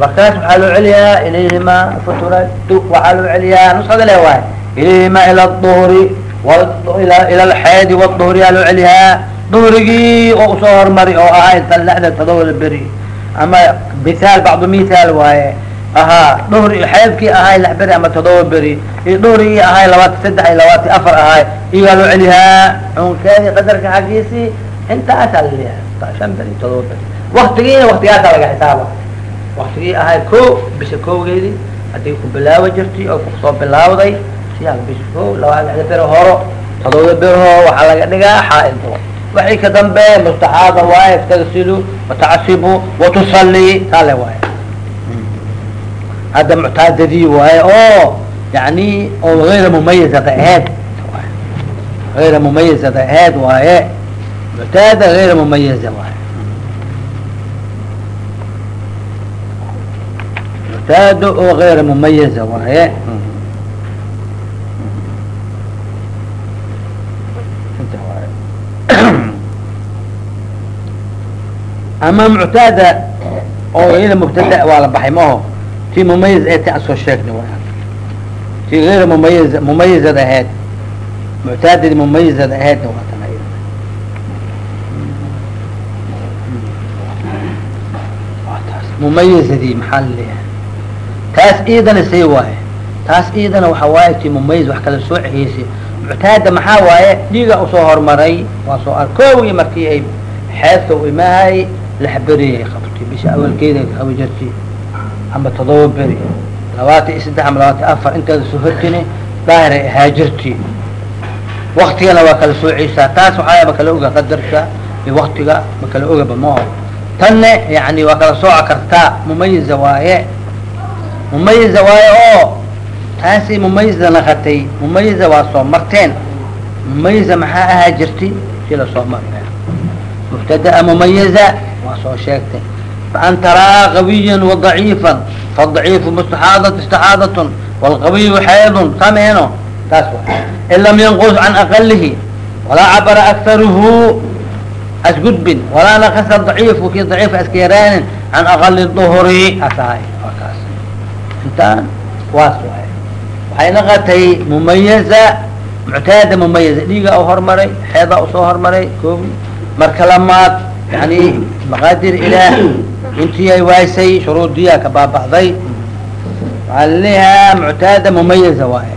markaas waxaa loo celiyaa ilayhima futuratu waxaa loo celiyaa nusada le waay ilayhima ila duhri ila alxeedi wduhri yaa loo celiyaa. Duhrigii oo u soo hormari oo ahaa inta lexda todobada beri. Ama mithaal bacdu mithaal waaye. Ahaa dhuhri xeedkii ahaay lix beri ama todoba beri. Iyo dhuhrigii ahaay labaatan saddex iyo labaatan afar ahaay iyaa loo celiyaa. Xunkeedii qadarka xaggiisii intaasaa la leeyahay shan beri todoba beri. Waktigiina waktigaasaa laga xisaaba waktigii ahaay ko bisha kowgeedii haddii ku bilaawa jirtay oo ku soo bilaawday siyaa bisha ko laba lixda beri horo. Todoba beri horo waxaa laga dhigaa xaaildo waxay ka dambe mustaxaada waaye tagsilu watacsibu watusali saale waaye. Hadda muctaadadii waaye oo yani oo ayra mumayizada aheed ayra mumayizada aheed waaye. Muctaada ayra mumayiza waaye muctaada oo ayra mumayiza waaye ama muctaada oo ayada mubtada waa la baxay maho ti mumayiz ee ti aan soo sheegnay wa ti ayra mumayiz mumayizad ahayd muctaadadi mumayizad ahaydna waa tan ayada taas mumayizadii maxaa la leeyahay taas iidana say waaye. Taas iidana waxa waaye ti mumayiz wax kala soo ceheysay muctaada maxaa waaye? Dhiiga u soo hormaray waa soo ar koogii markii ay xeedka u imahay lix beriyay qabtay bisha awalkeeda qabi jirtay ama todoba beri. Labaatan iyo saddex ama labaatan afar intaada soo hortini daahiray ahaa jirtay waktigana waa kala sooceysaa taas waxaa ma kala oga qadarka iyo waktiga ma kala ogaba maho tanne yani waa kala sooca kartaa mumayiza waaye mumayiza waayo oo taasi mumayiza nakatay mumayiza waa soo marteen. Mumayiza maxaa ahaa jirtay si la soo marnay mubtadaa mumayiza waa soo sheegtay. An taraa qawiyan wadaciifan fadaciifu mustaxaadat istaxaadatun wاlqawiyu xeedun sameeno taas in lam yanqus can aqalihi walaa cabara akaruhu asgudbin walaa nakasa daciifku kii daciifka iska yaraanin can aqali duhuri. Asahay akaas intaan waas waay waxay naqatay mumayiza muctaada mumayiza dhiiga u hormaray xeedaa u soo hormaray koobi marka lamaad yani maqaadir ilaah intii ay waaysay shuruudiyaa ka baaba'day waxaa laleeyahaa muctaada mumayiza waaye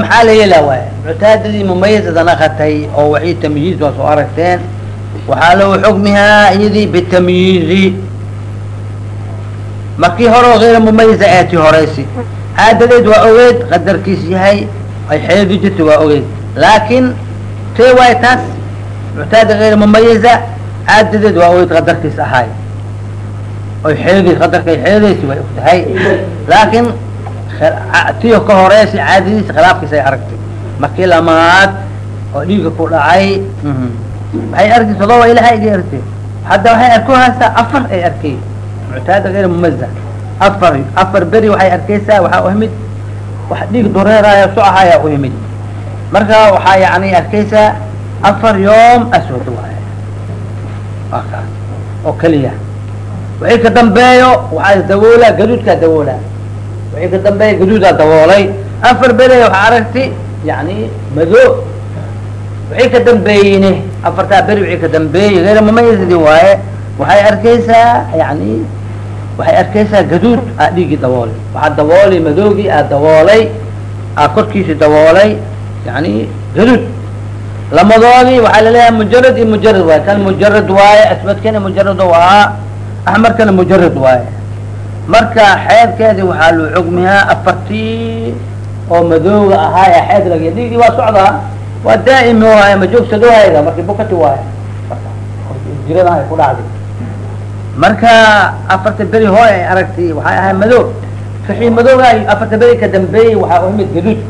maxaa la yeelaa waay muctaadadii mumayizada naqatay oo waxii tamyiiz waa soo aragteen waxaa lagu xukmihaa iyadii bitamyiizi markii hore oo hayra mumayiza ee tii horeysi? Caadadeed waa ogeyd qadarkiis yahay ay xeedi jirta waa ogeyd laakiin tee waay taas muctaada hayra mumayiza caadadeed waa ogeyd qadarkiis ahaay oy xeedi qadarkay xeedaysi way og laakiin tiyo ka horeysi caadadiisa khilaafkiisa ay aragtay. Markii lamaad oo dhiiga ku dhacay? Waxay arkay todoba ilaha iga artay hadda waxay arku haysaa afar ay arkay muctaada hayra mumaza. Afar afar beri waxay arkaysaa waxaa uhimid wax dhiig dureeraya socahayaa uhimid marka waxaa yani arkaysaa afar yoom aswad waay waa kaas oo keliya. Wixii ka dambeeyo waxaa dawoolaa gaduudkaa dawoolaa wixii ka dambeeya gaduudaa dawoolay afar beri waxaa aragti yani mado wixii ka dambeeyeyne afartaa beri wixii ka dambeeyey hayra mumayizadi waaye waxay arkaysaa yani waxay arkaysaa gaduud aa dhiigii dawoolay waxaa dawoolay madoogii aa dawoolay aa korkiisi dawoolay yani gaduud. Lamadoodii waxaa la leeyahay mujarad iyo mujarad waaye. Kan mujarad waaye aswadkana mujarad waa axmarkana mujarad waaye. Marka xeedkeedii waxaa loo xugmiyaa afartii oo madooga ahaa ee xeed laga dhiigii waa socdaa waa daa'imi waaye ma joogsadoohayda markii bukati waaye. Jiradan ay ku dhacday marka afarta beri hooy ay aragtay waxay ahay madow. Wixii madooga afarta beri ka dambeeyey waxaa uhimid gaduud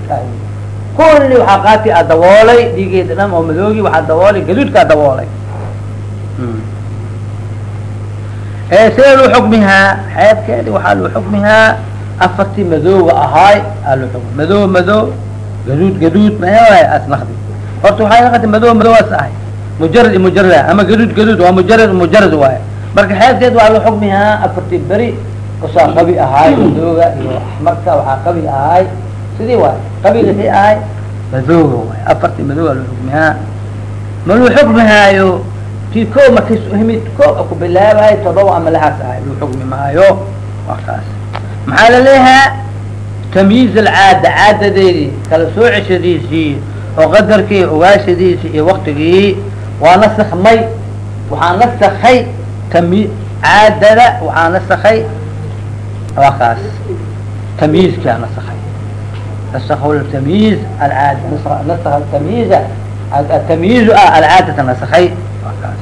kulli waxaa qaati a dawoolay dhiigeeda dhan oo madoogi waxaa dawoolay gaduudkaa dawoolay see loo xukmihaa? Xeebkeedi waxaa loo xukmihaa afartii madooga ahaay aa loo xukmi madoo madoo gaduud gaduud maay as naqdi. Horta waxay naqatay madoo madoogaas ahay. Mujarad mujarad ama gaduud gaduud waa mujarad mujarad waaye marka xeedkeed waa la xukmihaa afartii beri usaa qabi ahaay madooga iyo axmarka waxaa qabi ahaay sidii waay qabiga sii ahay madooga waay. Afartii madooga la xukmihaa ma lu xukmihaayo kii ko markis himid ko ku bilaabahay todoba ama lahaas ahay lu xukmi maayo. Waa kaas. Maxaa la leeyahaa tamyiiz alcaada caadadeedii kala soo ceshadiisii oo qadarkii ogaashadiisii iyo waktigii waa nasakmay waxaa nasakay tami caadada waxaa nasakay waa kaas tamyiizkaa nasakay nasakhu tamyiiz alcaad nasakha tamyiiza atamyiizu ah alcaadata nasakay waa kaas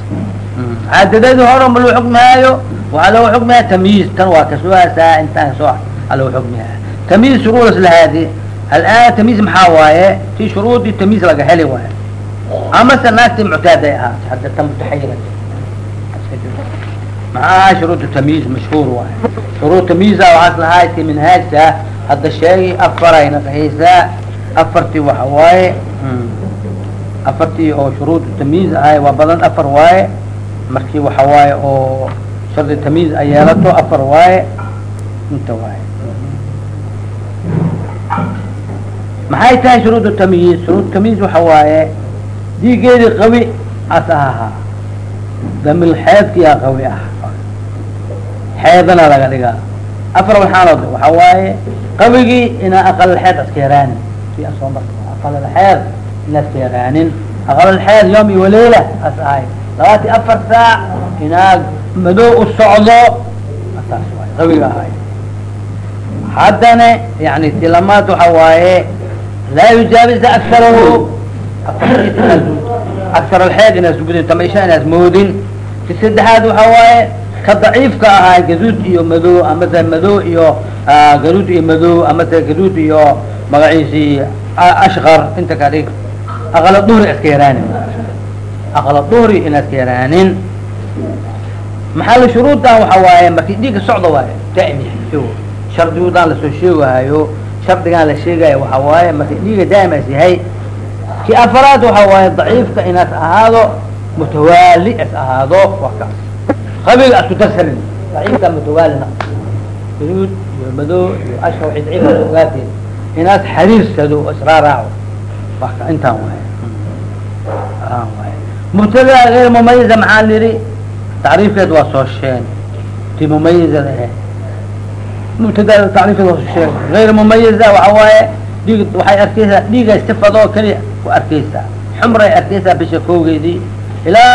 caadadeedu hore ma lagu xukmihaayo waxaa loogu xukmiyaa tamyiiz tan waa kasuaasaa intaan soo a lagu xukmihaa tamyiiz shuruudas lahaadi alaan tamyiiz maxaa waaye ti shuruudii tamyiiz laga heli waayo amase naagtii muctaad ahaatay hadda tan mutaxayirata maxaa shuruud tamiis mashhuur waay shuruud tamiisa waxaas lahaayta minhaajta hadda sheegi afarayna qaxaysaa afartii waxa waaye afartii oo shuruud tamiis ahay waa badan afar waaye markii waxa waaye oo shardi tamiis a yeelato afar waaye inta waaye maxay tahay shuruud tamiis shuruud tamiis waxa waaye dhiigeedii qawi as ahaa damil xeedkiyaa qawi ah xeedana laga dhigaa afar waxaanood waxa waaye qawigii inaa aqal xeed aska yaraanin si asoo marka aqal xeed ina aska yaraanin aqal xeed yom iyo waleila as ahay. Labaati afar saac inaa madow u socdo saas waay qawiga ahay. Haddana yani tilamaad waxa waaye laa yujaabiza akarahu akar alxeed inaas gudin inaas moodin. Ki saddexaad waxa waaye ka daciifka ahaa gaduud iyo madow amase madow iyo gaduud iyo madow amase gaduud iyo magaciisii ashkar inta ka dhig. Aqala duhri iska yaraanin. Aqala duhri inaa iska yaraanin. Maxaa la shuruudan waxa waaye markii dhiigga socda waaye daa'im shardigudaan la soo sheegahayo shardigaan la sheegayo waxa waaye marka dhiiga daa'im as yahay. Ki afaraad waxa waaye daciifka inaas ahaado mutawaali as ahaado waa kaas qabiga asku darsanin daciifka mutawaalina gaduud iyo madow iyo ashka waxay daciifka ogaateen inaas xariirsado oo israaraaco waa ka intaan waaye waaye mubtada غayr mumayiza maxaa nidhi tacriifkeed waa soo sheen ti mumayizada ahayd mubtada tacriifkeed waa soo sheen غayr mumayiza waxa waaye dhiig waxay arkeysaa dhiigay sifadoo keliya ku arkeysaa xumray arkeysaa bisha koogeedii ilaa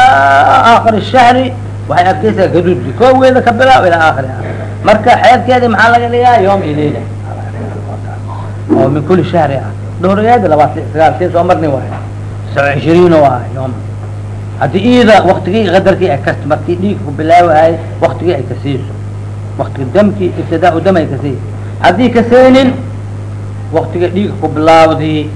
aakhir الshahri waxay arkeysaa gaduudki koogeeda ka bilaab ilaa aakhiriha marka xeedkeedi maxaa laga dhigaa yom iyo leila oo min kuli shahri ah. Dhuhrigeedi labaatan sagaal soo marni waay saba cishriin oo ah haddii iida waktigii qadarkii ay kast markii dhiig ku bilaawahay waktigii ay kasiiso waktiga damkii ibtidaa dam ay ka sii haddii kaseynin waktiga dhiig ku bilaawdii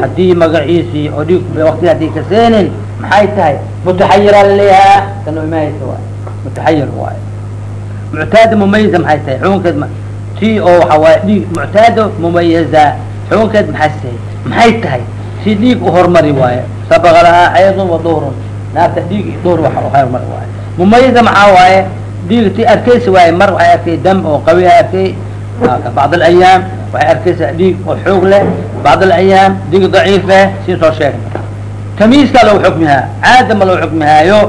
haddii magaciisii oo dhiig waktiga haddii kaseynin maxay tahay? Mutaxayiraa laleeyahaa tano imahaysa waay mutaxayir waay muctaada mumayiza maxay tahay? Xukunkeed ti oo waxa waaye dhiig muctaado mumayiza xukunkeed maxay maxay tahay? Si dhiig u hormari waaye sabaqa lahaa xaydun wa duhrun naagta dhiig iyo duhr waxa u hormari waaye mumayiza maxaa waaye? Dhiig ti arkeysa waaye mar waxay arkay dam oo qawiha arkay. Bacd alayaam waxay arkeysaa dhiig oo xoog leh bacd alayaam dhiig daciif eh sii soo sheegna tamyiiskaa lagu xukmihaa caada ma lagu xukmihaayo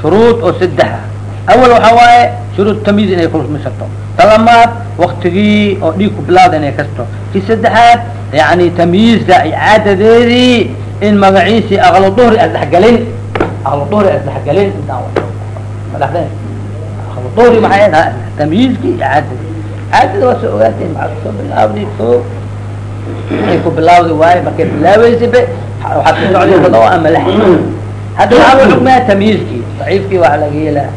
shuruud oo saddexa awal waxaa waaye shuruud tamyiiz inay kulmisato talamaad waktigii oo dhiig ku bilaawda inay kasto. Ki saddexaad yani tamyiizka iyo caadadeedii in magaciisii aqlo duhri asdhexgelin aqlo duhri asdhexgelin intaan madaxdeen aqlo duhri maxay ahayd? Tamyiizkii iyo caadadii caadada waa soo ogaateen maxaa ku soo bilaawday ko waxay ku bilaawday waaye markay bilaabeysaba waxaad ku socday tadoo ama lix hadda waxaa loo xukmaya tamyiizkii daciifkii waxa laga yeelaa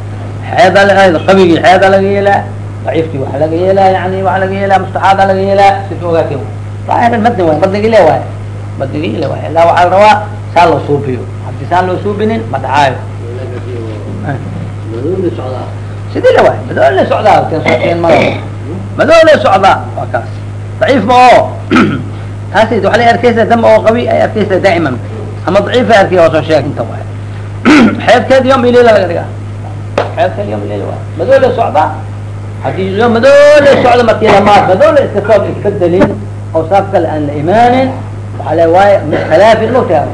xeeda qabigii xeeda laga yeelaa daciifkii waxa laga yeelaa yani waxa laga yeelaa mustaxaada laga yeelaa sida ogaateen waay madni waay madniga ile waay madniga ile waay ilaa waxaa la rabaa saa loo suubiyo haddii saan loo suubinin ma dhacaayo sidii le waay madoo le socdaa soteen ma madoo le socdaa waa kaas. Daciif ma oo. Taasi waxa la arkeysaa dam oo qawi ay arkeysaa daa'iman. Ama daciif ay arkey waa soo sheeg inta waay xeedkeed yom ilila laga dhigaa xeelka yom leyl waay madoole socda? Hadii yo madoole socda markii lamaad madoole iska soob isbedelin oo saas kale aan la imaanin. Waxaa le waaye khilaafin mutaha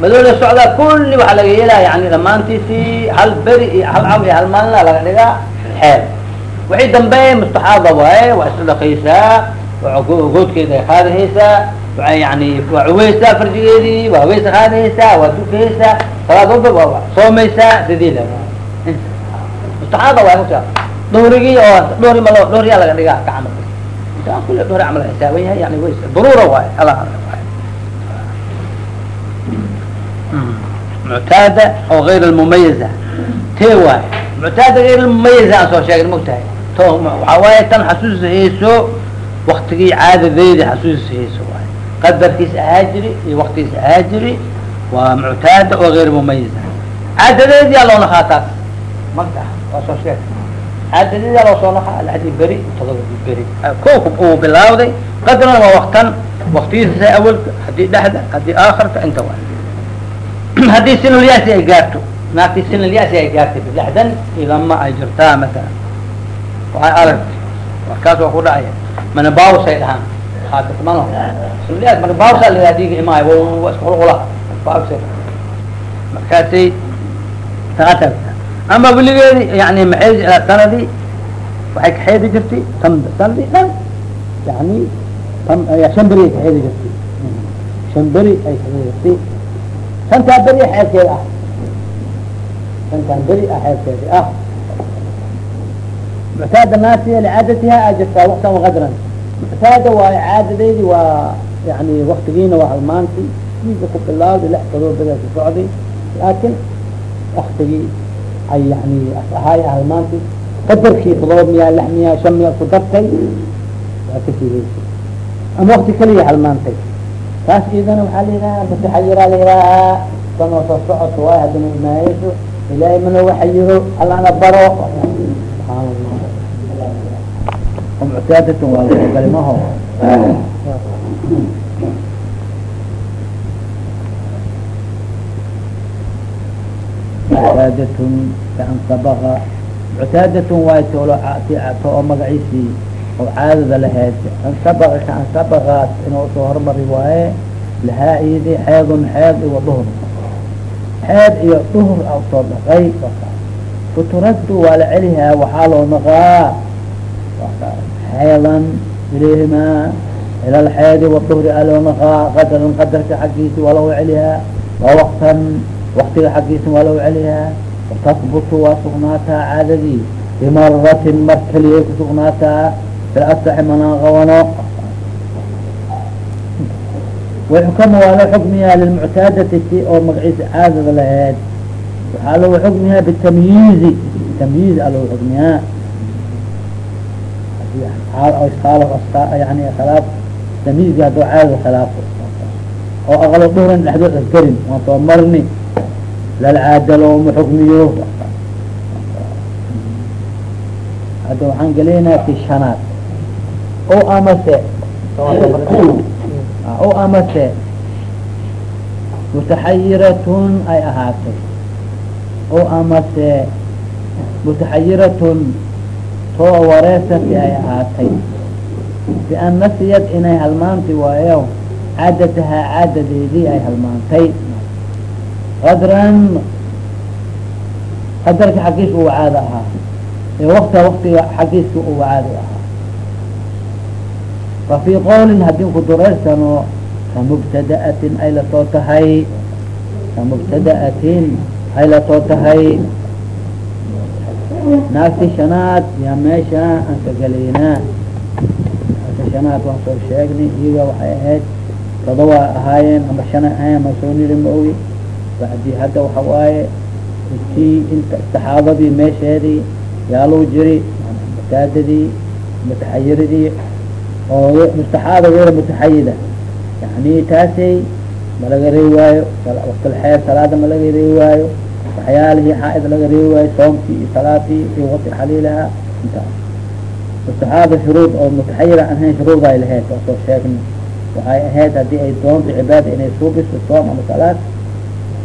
madoole socda? Kulli waxaa laga yeelaa yani dhamaantiisi hal beri iyo hal caw iyo hal maalina laga dhigaa. Xeel waay dambe mustaxaada waaye waa eh, isla dhakaysaa goodkeeda waa yani waa cuweysaa farjigeedii waa haweys qaadahaysaa waa dukahaysaa salaad walba waa soomaysaa sidii ah. mustaxaada waay marka oo dhuhri ma dhuhriyaa laga dhigaa ka camal. Hmm, oo غayr lmumayiza te waaye muctaada غayr lmumayiza aan soo sheegin mogtahay waxaa tan xasuusahayso waktigii caadadeedi xasuusahayso waay qadarkiis ahaa jiri iyo waktigiis ahaa jiri waa muctaada oo غayr mumayiza caadadeediyaa loo naqaa taas. Marka waa soo sheeg. Caadadeediyaa loo soo naqaa lixdii beri todobadii beri. Koku uu bilaawday qadarna waa waktan waktigiisa awalka haddii dhexda haddii aakhirka inta waay haddii sinulyaasi ay gaarto naagtii sinulyaasi ay gaartay bilixdan ilama ay jirtaa masalan waxay aragtay markaas waa ku dhacaya manabaws ay dhahaan haadmano sinulyaas manabawsa la diiga imaayo wa iska hulqula baws markaasay taata ama weligeedi yani maxay sanadii waxay kaxeedi jirtay tan sanadii dhan yani tan shan beri ay kaxeedi jirtay shan beri ay kaxeedi jirtay shantaa beri xeelkeeda ah shantaan beri ah ah muctaada naasiya licaadatiha a jirtaa waktan wakadran muctaada waayo caadadeydi waa yani waktigiina waa halmaanti diiga ku bilaawday lix todoba ku socday laakin waktigii ay yani ahaay halmaanti qadarkii todoba miya lix miya shan miya ku dartay waa kasiigeysay ama wakti kaliya halmaantay taas idana waxaa layihaha mutaxayiraa layihaahaa sanoo soo socoto waay haddana imaayeyso ilaahay mana waxayiro allana baro subxaan allah muctaadatun waa lagalimaho muctaadatun kaan sabaqa muctaadatun waay to oo magaciisii oo caadada lahayd an sabaqa kaan sabaqaas inuu soo hormari waaye lahaa idi xeedun xeed iyo duhr xeed iyo duhr a soo dhaqay futuraddu waa la celihaa waxaa loo naqaa xeedan ilayhimaa ila alxeedi waduhri a loo naqaa qadaran qadarka xaggiisi waa loo celihaa waa waktan waktiga xaggiisa waa loo celihaa watasbutu waa sugnaataa caadadii bimaratin mar keliyay kusugnaataa fil asaxi manaan qabano وxukma waa loo xukmiyaa lilmuctaadati ti oo magaciisa caadada laheed waxaa loo xukmiyaa bitamyiizi tamyiiz a loo xukmiyaa yani khilaaf tamyiizka hadoo caadada khilaafo oo aqlo dhuhran dhexdood asgarin waan soo marni lalcaada looma xukmiyo hadda waxaan gelaynaa fi shanaad o amase o amase mutaxayiratun ay ahaatay o amase mutaxayiratun too wareesati ay ahaatay. Bian nasiyad inay halmaanti waayo caadatahaa caadadeedii ay halmaantay. Qadran qadarka xaggiiska uga caado ahaa. Ee wakta waktiga xaggiiska uga caado ahaa. Fafi qowlin haddii ku dureysano kamubtada'atin ay la soo tahay. Kamubtada'atin ay la soo tahay naagti shanaad yaa meesha aan ka gelaynaa naagti shanaad waan soo sheegnay iyaga waxay ahayd todoba ahaayeen ama shana ahayen ama soo niri ma ogi bacdi hadda waxa waaye intii inta saxaabadii meesheedii yaaluu jiri mutaadadii mutaxayiradii oo mustaxaaba geyra mutaxayida yani taasay ma laga reebi waayo waktilxeer salaada ma laga reebi waayo waxyaalihii xaaid laga reebi waayo soomkii iyo salaadii iyo wati xaliilaha intaas mustaxaaba shuruud oo mutaxayira aan hayn shuruud ay lahayd waa soo sheegna waxay ahayd haddii ay doonto cibaada inay suubiso soom ama salaad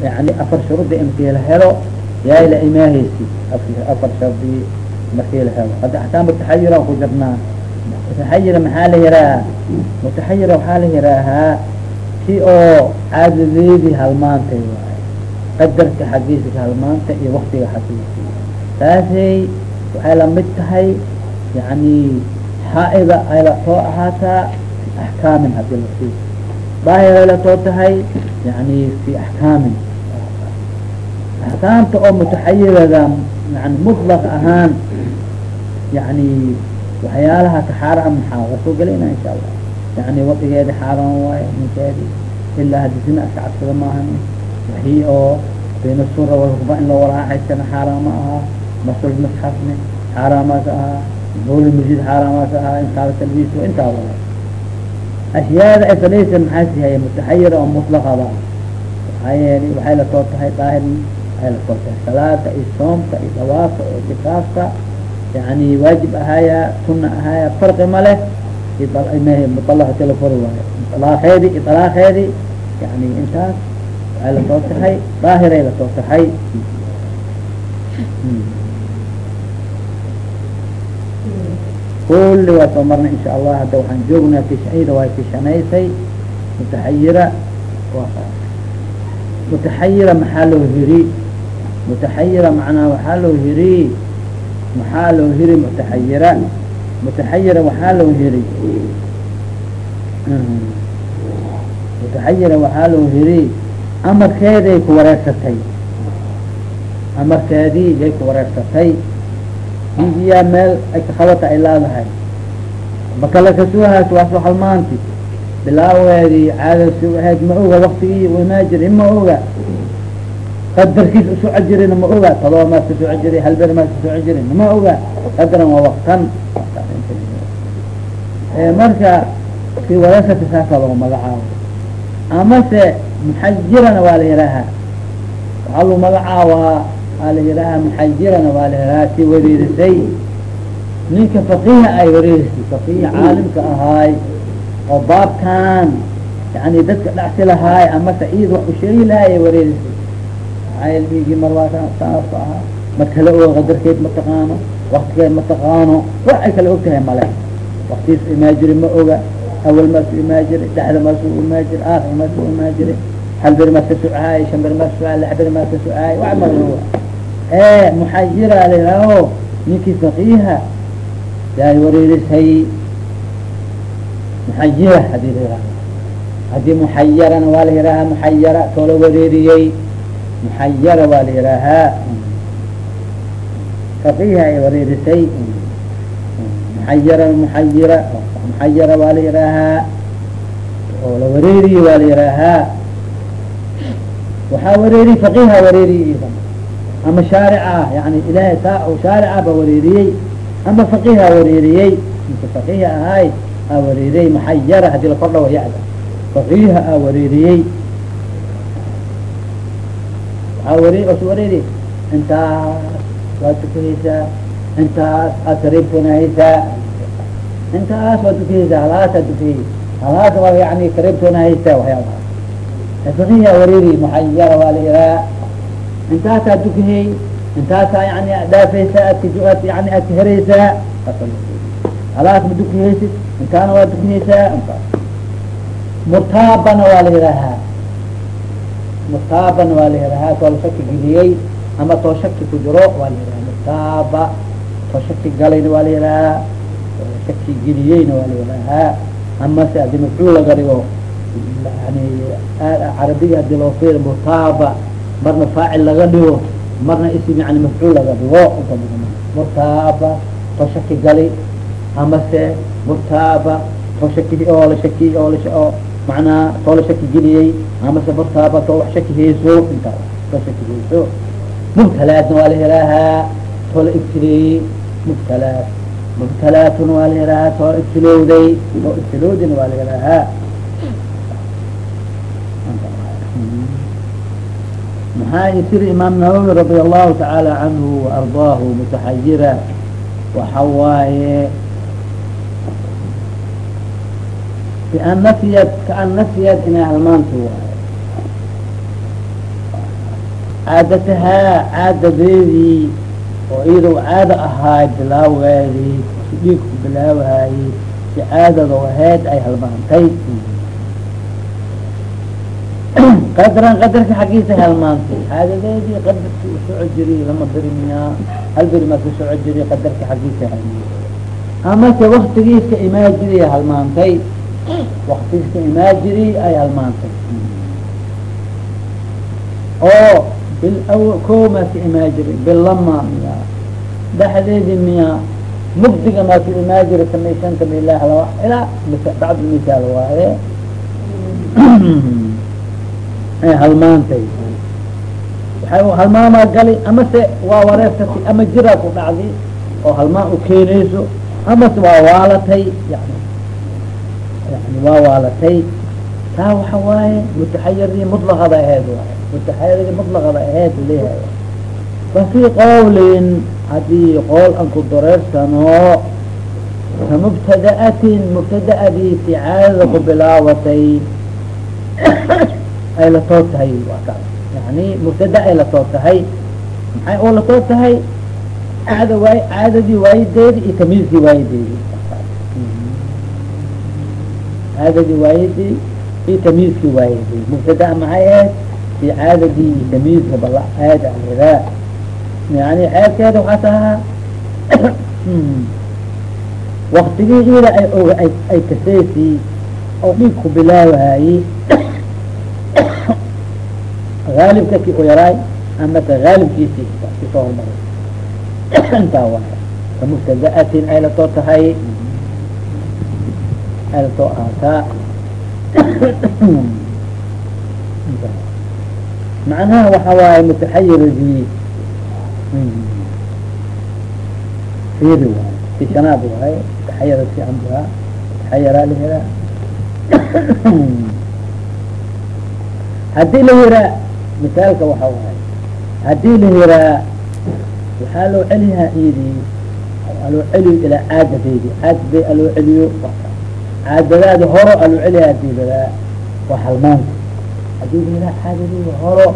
yani afar shuruudda intii la helo yaa ila imaahaysi afar shardi markii la helo. Hadda xataa mutaxayira ku jirnaa. Mutaxayira maxaa la yihaahaa mutaxayira waxaa la yihaahaa si oo caadadeedii halmaantay waay qadarka xaggiisa ka halmaanta iyo waktiga xaggiisa taasay waxay la mid tahay yani xaa-ida ahaataa fi axkaamin haddii lasi daahir ay la soo tahay yani fi axkaamin. Axkaamta oo mutaxayirada yani mutlaq ahaan yani waxyaalaha ka xaaraam maxaa ga soo gelayna insha allah? Yani wadigeedi xaaraan waayo ninkeedi ilaa haddi sina aska cabsada maahan wixii oo bayna sura walhuba in loo walaaxaysana xaaraan ma aha masul masxafne xaaraamaas ahaa zuhuri masjid xaaraamaas ahaa inkaala talbiis intaa wala ashyaada ay salaysan maxaas yahay mutaxayira oo mutlaqada maxaa yeeli waxay la soo tahay daahir waxay la soo tahay salaada iyo soomka iyo dawaafka iyo itikaafka yani waajib ahaaya suna ahaaya farqi ma leh muطalaq telefon waayo dalaakeedi iyo dalaakeedi yani intaas waxay la soo tahay daahiray la soo tahay kulli waa soo marnay insha allah hadda waxaan joognaa kishayda waa kishanaysay mutaxayira mutaxayira maxaa loo hiri? Mutaxayira macnaha waxaa loo hiri? Maxaa loo hiri mutaxayira? Mutaxayira waxaa loo hiri? Mutaxayira waxaa loo hiri amarkeeday ku wareersatay amarkeedii yay ku wareersatay digiyaa meel ay kakhabata ay leedahay. Bakala kasuhaas waa soo halmaanti bilaaweedii caadasi ahayd ma oga waktigii imaa jiri ma oga. Qadarkiis usoco jirina ma oga. Todoba maas kasoco jiri halber maas kasoco jirin ma oga. Qadaran waa waktan marka fi wareersati saasaa lagu magacaabo. Amase muxajirana waa la yihaahaa waxaa lagu magacaabaa waa la yihaahaa muxajirana waa la yihaahaa si wareerisay ninka faqiha ay wareerisay faqiha caalimka ahaay oo baabkan yani dadka dhacsi lahaay amase iyad wax usheegi lahaay ay wareerisay maxaa ilmigii mar saas ahaa. Mar kale oga qadarkeed ma taqaano waktigeed ma taqaano wax ay kala og tahay male waktiis imaa jiri ma oga awal maasuu imaa jiray dhexda maasuu imaa jiray aakhir maasuu imaa jiray hal beri maas ka socaay shan beri maas socaay lix beri maas ka socaay wax ma oga ee muxajira la yihaaho ninkii faqiiha yaay wareerisay muxajira haddii la yihaaho haddii muxayarana waa la yihaahaa muxayara too la wareeriyey muxayara waa la yihaahaa faqiiha ay wareerisay muxayara muxayira muxayara waa la yihaahaa oo la wareeriye waa la yihaahaa waxaa wareeriyey faqiiha wareeriyey ama shaarica yani ilahay taa o shaarica ba wareeriyey ama faqiiha wareeriyey. Ninka faqiiha ahaay aa wareeriyey muxayara haddii la kordhawa yacda faqiiha aa wareeriyey. Waxaa ware os wareeri intaas waad tukahaysaa intaas aad kariibtoonahaysaa intaas waad tukahaysaa halaasaa tukahey halaas waa yani kariibtoonahaysaa waxyaabaha faqiiha wareeri muxayara waa la iraa intaasaa tukahey intaasaa yani dhaafaysaa aad yani aad kaheraysaa halaas ma tukahaysid intaana waa tukahaysaa intaas murtaabana waa la yihaahaa murtaabana waa la yihaahaa too la shaki geliyey ama too shaki ku jiro waa la murtaaba too shaki galayna waa la yihaahaa too la shaki geliyeyna waa la yihaahaa amase haddii mafcuul laga dhigo yani carabiga haddii loo fiir murtaaba marna faacil laga dhigo. Marna ism yani mafcuul laga dhigo murtaaba too shaki gali amase murtaaba too shaki oo la shaki oo la oo macnaa too la shaki geliyey amase murtaaba too wax shaki hayso inta too shaki hayso mubtalaatna waa la yihaahaa too la ibtileeyey mubtalaat mubtalaatuna waa la yihaahaa too ibtilowday too ibtilowdina waa la yihaahaa maxaa isiri imaam nawowi radia allahu tacaala canhu waardaahu mutaxayira waxa waaye bian nafiyad kaan nafiyad inay halmaantu waayo caadatahaa caadadeedii oo iyado caada ahaay bilaaweedii si dhiig ku bilaawahaayey si caadada aheyd ay halmaantay. Qadran qadarka xaggiisa halmaantay. Caadadeedii qadarkii u soco jiray lama beri miyaa hal beri maa ku soco jiray qadarka xaggiisa halmaantay. Amase waktigiiska imaa jiray halmaantay. Waktigiiska imaa jiray ay halmaantay. Oo bil aw koo maa ka imaa jiray bil lama miyaa dhexdeedii miyaa mugdiga maa ka imaa jiray kamay shanta milah laba ilaa bacd misaal waaye ay halmaantay waxay halmaamaa gali amase waa wareersatay ama jiraa ku dhacday oo halmaan u keenayso amase waa waalatay yani yani waa waalatay taa waxa waaye mutaxayirii mutlaqada aheyd waaye mutaxayirii mutlaqada aheyd leeyahay fa fii qawlin haddii qool aan ku dareersano ka mubtada'atin mubtada'adii si caadada ku bilaawatay ay la soo tahay waa ka yani mubtada ay la soo tahay maxay oo la soo tahay caada waay caadadii waayadeedi iyo tamiiskii waayadeedi caadadii waayadii iyo tamiiskii waayadii mubtada maxay ahayd si caadadii iyo tamiiska bala aada alhiraa yani xeerkeeda waxaa tahaa waktigii ida ay og ay kaseysii oo dhiig ku bilaawahaayey aalibka ki u yaraay amaka aalibkiisi kisoo hormaray. Intaa waay kamubtada'atin ay la soo tahay. Ay la soo ahaataa macnaha waxa waaye mutaxayiradii fiiri waay si shanaad waaye mutaxayira si ambuhaa mutaxayiraa lahelaa haddii la yiraa misaalka waxa waaye haddii la yiraa waxaa loo celiyaa idi aloo celiyo ilaa caadadeedi caadaday aloo celiyo caadadaadi horo aloo celiyaa haddii laraa waa halmaanta haddii caadadeedi horo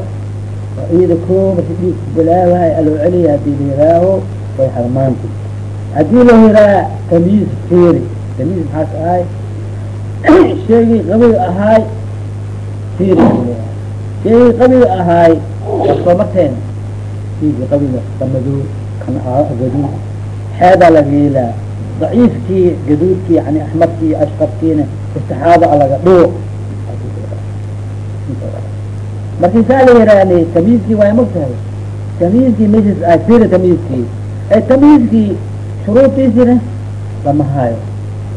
oo iyada koo marka dhiig ku bilaabahay aloo celiya haddii la yiraaho way halmaanta haddii la yiraa tamiis fiiri tamiis maxaas ahay sheegii qabiga ahaay fiiri sheegii qabiga ahaay wasoo marteen fiigi qabiga kamado kan gaduud xeedaa laga yeelaa daciifkii gaduudkii yani dhigo markii saa la yiraahday tamiiskii waay mogtahay tamiiskii mesis fiiri tamiiskii ee tamiiskii shuruudiisina lama haayo.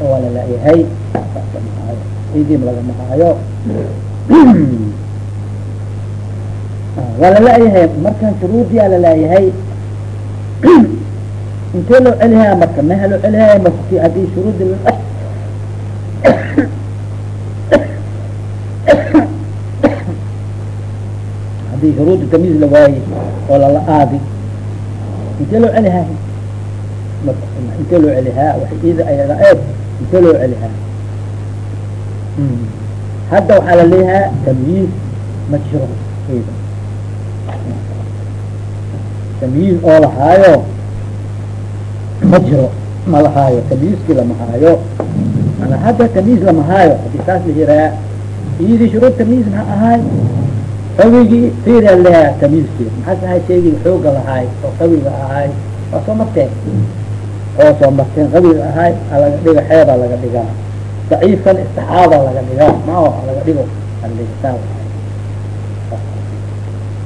Oo waa lalayahay lama haayo idiim lagama haayo. Waa lalayahay markan shuruudii intee loo celihaa marka meha loo celihaa marki haddii shuruudi haddii shuruudi tamiis la waaye oo lala aadi intee loo celihaa intee loo celihaa wa ida ayada eed intee loo celihaa hadda waxaa la leeyahaa tamyiiz ma jiro ida tamyiiz oo lahaayo ma jiro ma lahaayo tamyiizkii lama haayo mana hadda tamyiiz lama haayo haddii saas la yiraa iyadii shuruud tamyiiz maxaa ahaay qawigii firia leha tamyiizkii maxaas ahay? Shaygii xooga lahaay oo qawiga ahaay waa soo marteen. Oo soo marteen. Qawiga ahaay alaga dhiga xeebaa laga dhigaa. Daciifkan istixaada laga dhigaa. Mao laga dhigo. Aladhigasaa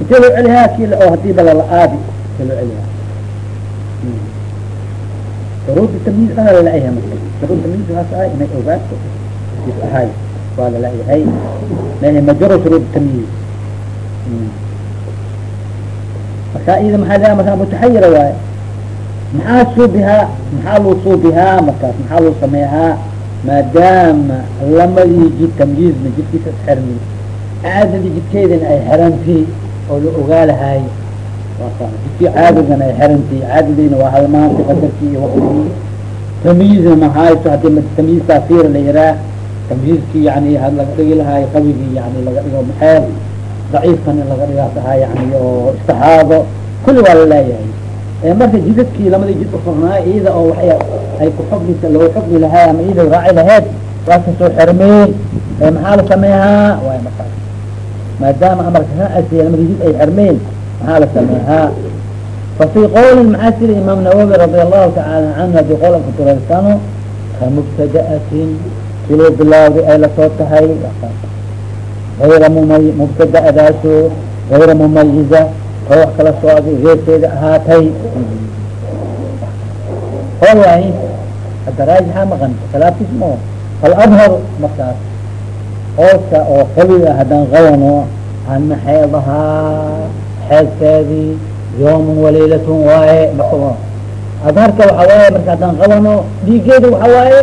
intee loo celihaa ki oo hadiiba lala aadi? Intee loo celihaa shuruud tamyiiz ana lalayahay marka shuruud tamyiiz waas ahay inay ogaato is ahay waa lalayahay mehe majaro shuruud tamyiiz marka iyada maxaa leeyahay markaa mutaxayira waaye maxaa suubihaa maxaa loo suubihaa markaas maxaa loo sameeyaa maadaama lamadii jid tamyiizna jidkiisa isxirmi caadadii jidkeedana ay xirantii oo la ogaa lahaay jidkii caadadana ay xirantii caadadiina waa halmaanti qadarkii iyo waktigii tamyiizna mahayso haddii tamyiizkaa fiira la yiraa tamyiizkii yani laga dhigi lahaay qawigii yani laga dhigo maxeel daciifkan in laga dhigaa tahaa yani oo istaxaado kulli waa la leeyahay marka jidadkii lamadii jid ufurnaay iyada oo waxay ay ku xukmisa lagu xukmi lahay ama iyada raaci laheyd waa ka soo xermeen maxaa la sameehaa waay markaas maadaama amarka raacasiya lamadii jid ay xermeen maxaa la sameehaa fafi qowlin maxaa siri imaam nawowi radi allahu tacaala canhu haddii qowlan kutureysano kamubtada'atin kiloo bilaawday ay la soo tahay ayra mumay mubtada'adaaso gayra mumayiza oo wax kala socday geerkeeda ahaatay oo waay hadda raajixa maqan khilaafkiis ma faladhar markaas qoolka oo qawiga haddaan qabano ana xeedahaa xeedkeedii yooman waleylatun waaye marka adharka waxa waaye marka haddaan qabano dhiigeeda waxa waaye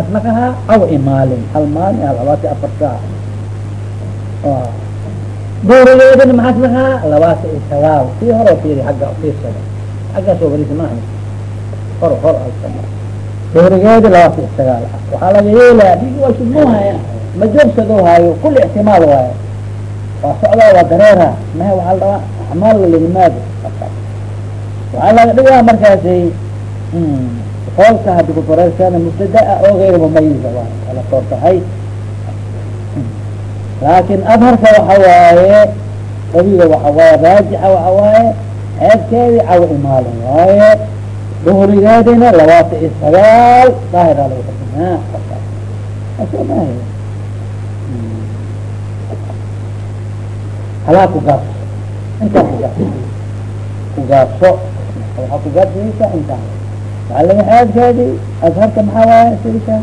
asnakaha aw imaalin hal maalin hal labaati afar saac duurigeedana maxaa asnakaha labaata iyo sagaal sii horo fiiri agga fiirsada xaggaasoo barisa maaha hor hor duurigeeda labaata iyo sagaal waxaa laga yeelaya dhiig waa shubmuhaya ma joogsado haayo kul ixtimaal waayo waa socdaa waa dareera maha waxaa la dhabaa axmaal lalimaado waxaa laga dhigaa markaasi qoolka haddi kufareerkeena mubtadaa oo gayr mumayiza waa kala soo laakin adharka waxa waaye qabiga waxa waaye raajixa waxa waaye xeebkeedi cawa imaalin waaye duhurigeedina labaata iyo sagaal lagu xukumaa asomaahe halaa ku gaabso. Intaa ku gaabso. Ku gaabso. Waxaa ku gaabsanaysaa intaa waxaa laga xeebkeedi adharka maxaa waaye sirisa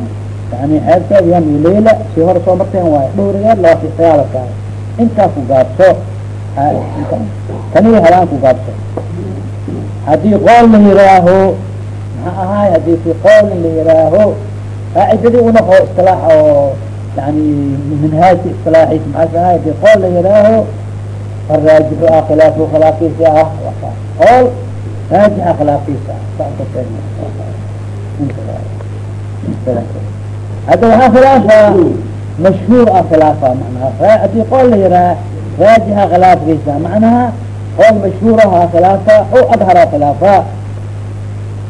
yani xeebkeedi yam iyo leila si hore soo marteen waayo. Dhowrigeed labaata iyo sagaala tahay intaa ku gaabso taniga halaan ku gaabso haddii qool la yiraaho maxaa ahaay? Hadii fi qoolin la yiraaho qaacidadii unaqo istilaax oo yani minhaajka istilaaxiis maxaas ahay haddii qool la yiraaho faraajixu ah khilaafu khilaafkiisa ah qool raajixa khilaafkiisa hadda waxaa khilaafa mashhuur ah khilaafa manaha haddii qool la yiraah raajixa khilaafkiisa macnaha qool mashhuuraha khilaafa o adhara khilaafa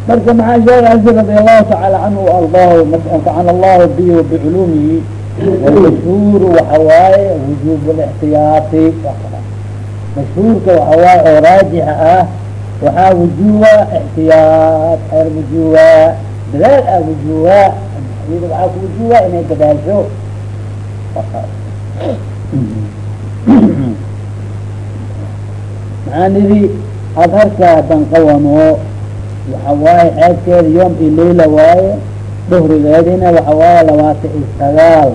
marka maxaa sheega ali radi allahu tacaala canhu ardahu anfacana allahu bi biculumihi walmashhuuru waxa waaye wujub lixtiyaati mashhuurka waxa waaye oo raajixa ah waxaa wujuba ixtiyaat ayr wujuba dadaal ah wujuba iyada waxaa ku wujuba inay dadaasho maxaa nidi adharka hadan qawano waxa waaye xeebkeeda yoom iyo leila waaye dhuhrigeedina waxa waaye labaata iyo sagaal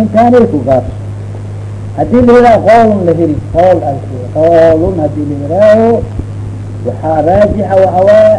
intaanay ku gaabso haddii la yihaaho qoolun la heli qool qoolun haddii la yihaaho waxaa raajixa waxa waaye